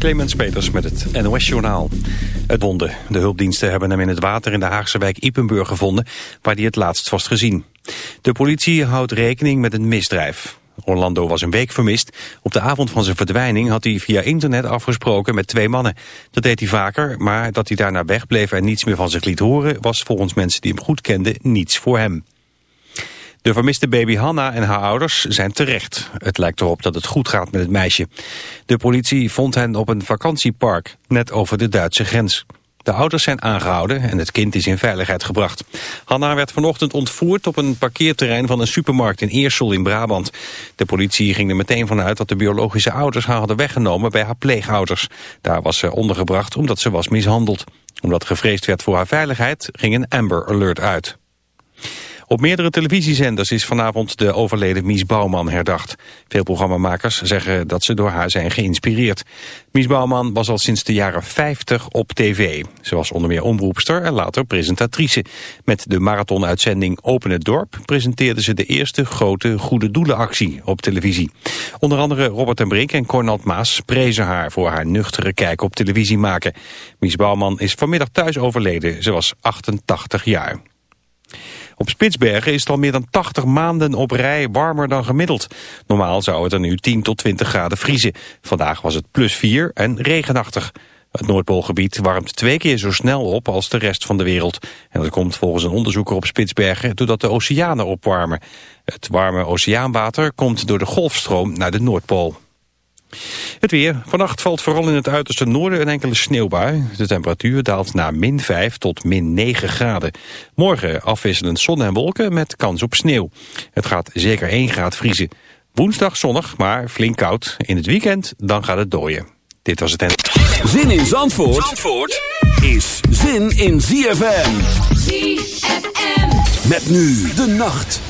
Clemens Peters met het NOS-journaal. Het wonde. De hulpdiensten hebben hem in het water in de Haagse wijk Ipenburg gevonden... waar hij het laatst was gezien. De politie houdt rekening met een misdrijf. Orlando was een week vermist. Op de avond van zijn verdwijning had hij via internet afgesproken met twee mannen. Dat deed hij vaker, maar dat hij daarna wegbleef en niets meer van zich liet horen... was volgens mensen die hem goed kenden niets voor hem. De vermiste baby Hanna en haar ouders zijn terecht. Het lijkt erop dat het goed gaat met het meisje. De politie vond hen op een vakantiepark, net over de Duitse grens. De ouders zijn aangehouden en het kind is in veiligheid gebracht. Hanna werd vanochtend ontvoerd op een parkeerterrein van een supermarkt in Eersel in Brabant. De politie ging er meteen vanuit dat de biologische ouders haar hadden weggenomen bij haar pleegouders. Daar was ze ondergebracht omdat ze was mishandeld. Omdat gevreesd werd voor haar veiligheid ging een Amber Alert uit. Op meerdere televisiezenders is vanavond de overleden Mies Bouwman herdacht. Veel programmamakers zeggen dat ze door haar zijn geïnspireerd. Mies Bouwman was al sinds de jaren 50 op tv. Ze was onder meer omroepster en later presentatrice. Met de marathonuitzending Open het Dorp presenteerde ze de eerste grote goede doelenactie op televisie. Onder andere Robert en Brink en Cornald Maas prezen haar voor haar nuchtere kijk op televisie maken. Mies Bouwman is vanmiddag thuis overleden. Ze was 88 jaar. Op Spitsbergen is het al meer dan 80 maanden op rij warmer dan gemiddeld. Normaal zou het er nu 10 tot 20 graden vriezen. Vandaag was het plus 4 en regenachtig. Het Noordpoolgebied warmt twee keer zo snel op als de rest van de wereld. En dat komt volgens een onderzoeker op Spitsbergen doordat de oceanen opwarmen. Het warme oceaanwater komt door de golfstroom naar de Noordpool. Het weer. Vannacht valt vooral in het uiterste noorden een enkele sneeuwbui. De temperatuur daalt naar min 5 tot min 9 graden. Morgen afwisselend zon en wolken met kans op sneeuw. Het gaat zeker 1 graad vriezen. Woensdag zonnig, maar flink koud. In het weekend dan gaat het dooien. Dit was het Zin in Zandvoort, Zandvoort is zin in ZFM. ZFM. Met nu de nacht.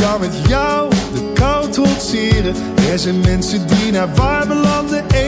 dan met jou de kou trotseren. Er zijn mensen die naar warme landen eten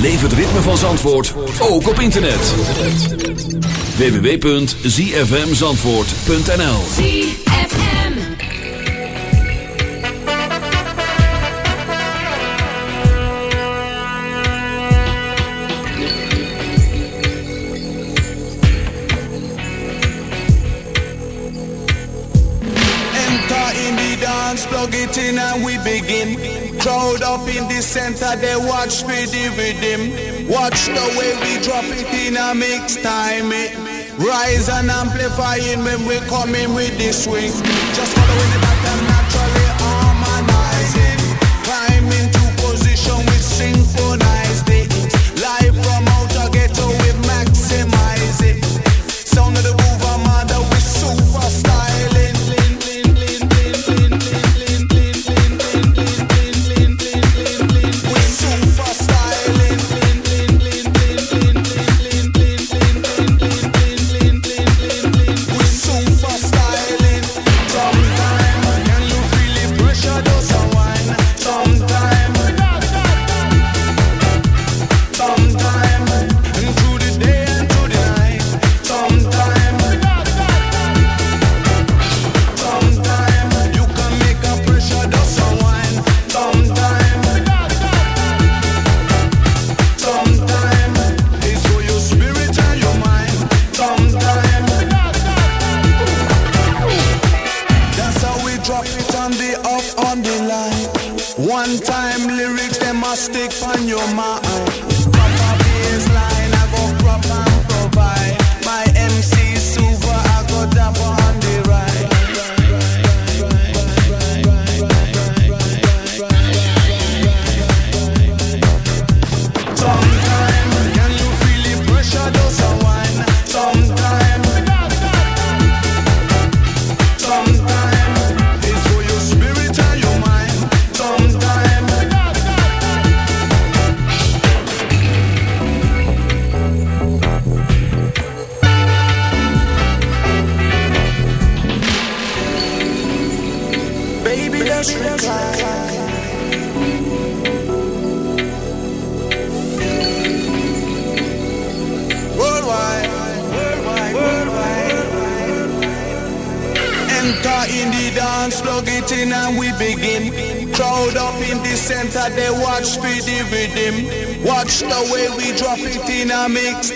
Beleef het ritme van Zandvoort ook op internet. www.zfmzandvoort.nl ZFM Enter in the dance, plug it in and we begin. Crowd up in the center, they watch me the rhythm. Watch the way we drop it in a mix time. It. Rise and amplifying when we coming with this swing. Just follow the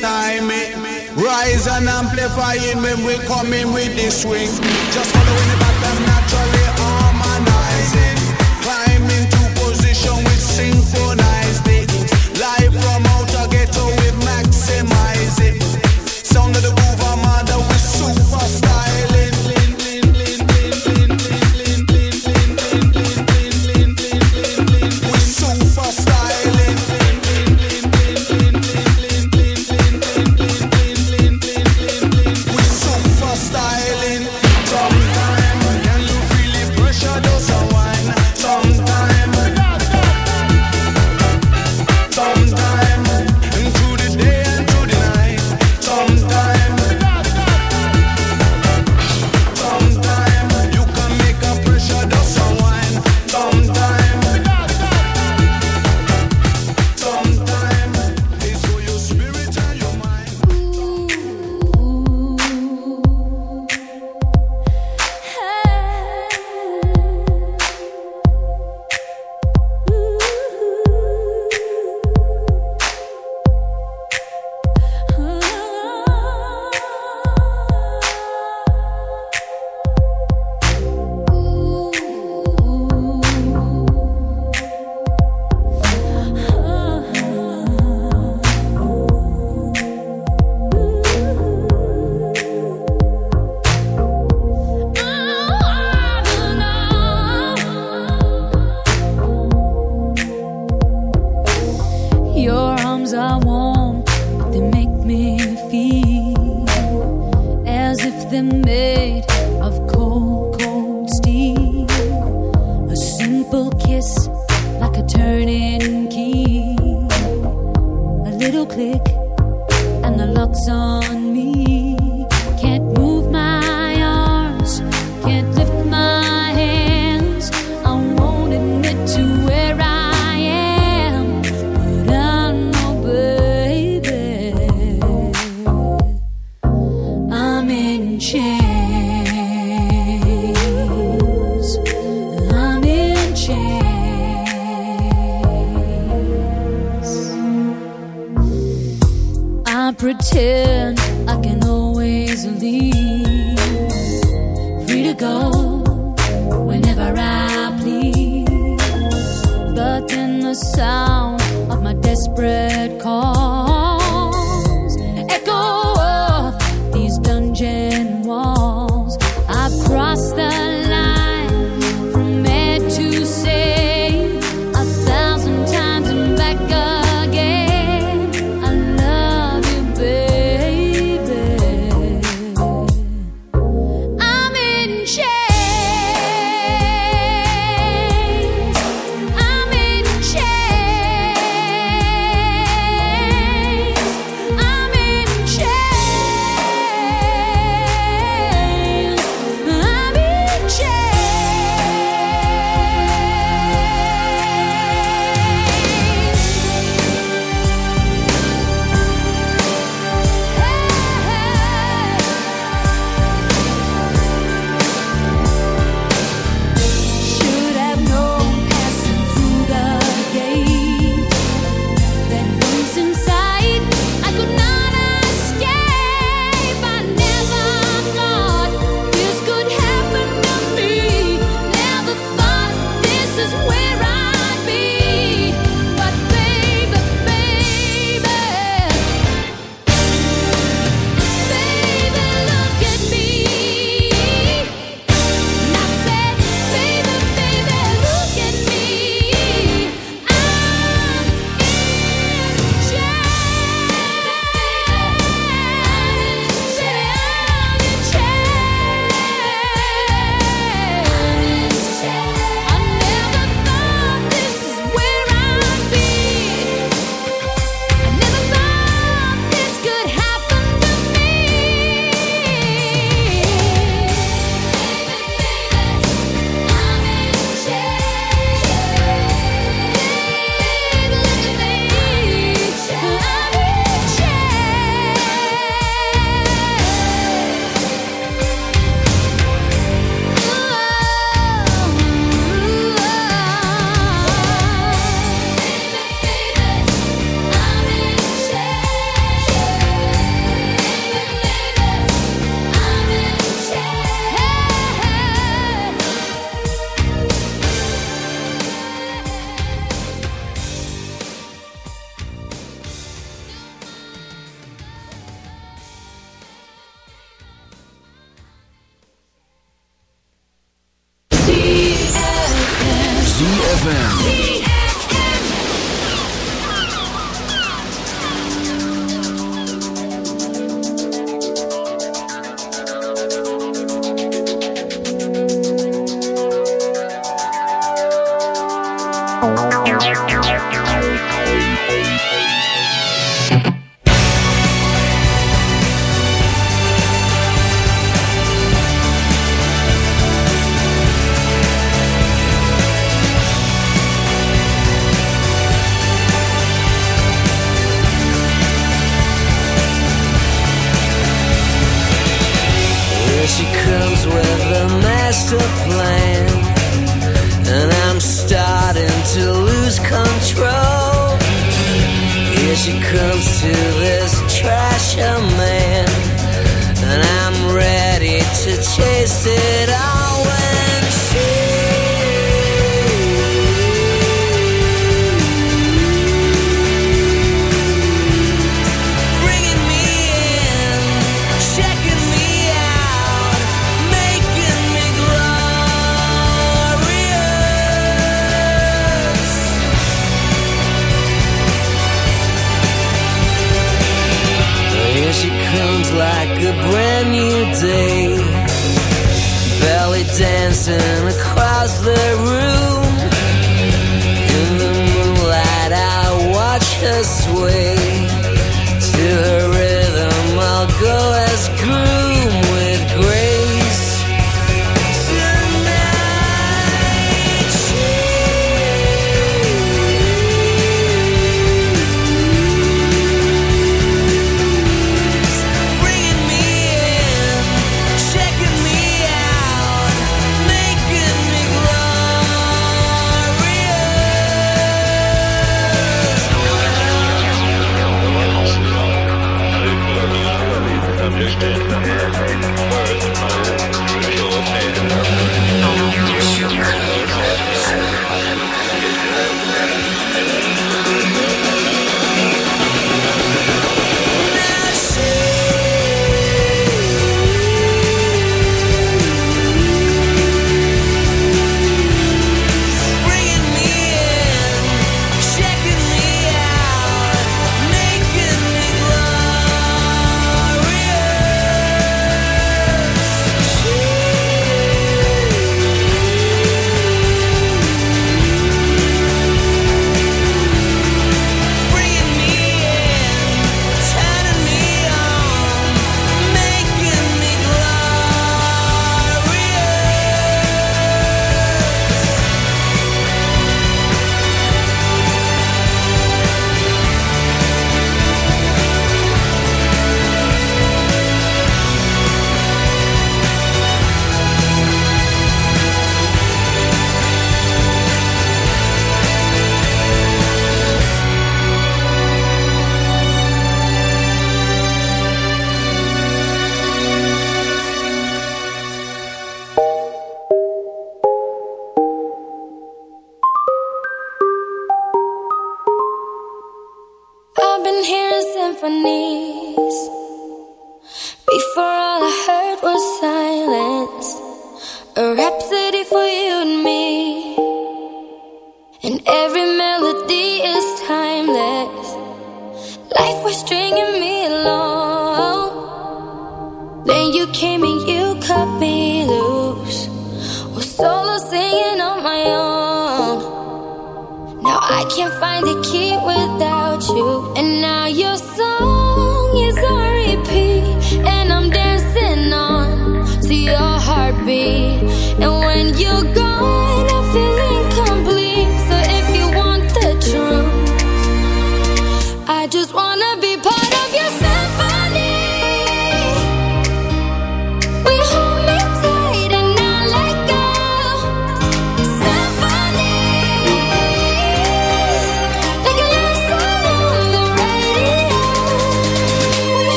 time. Eh? Rise and amplifying when we coming with the swing. Just following the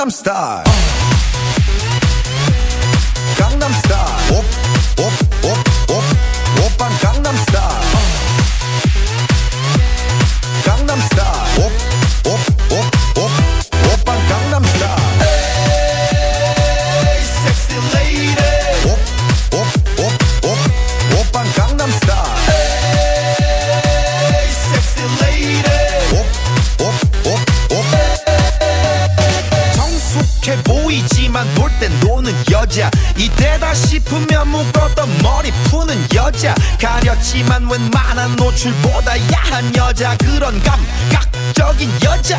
I'm star. 여자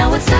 Now it's time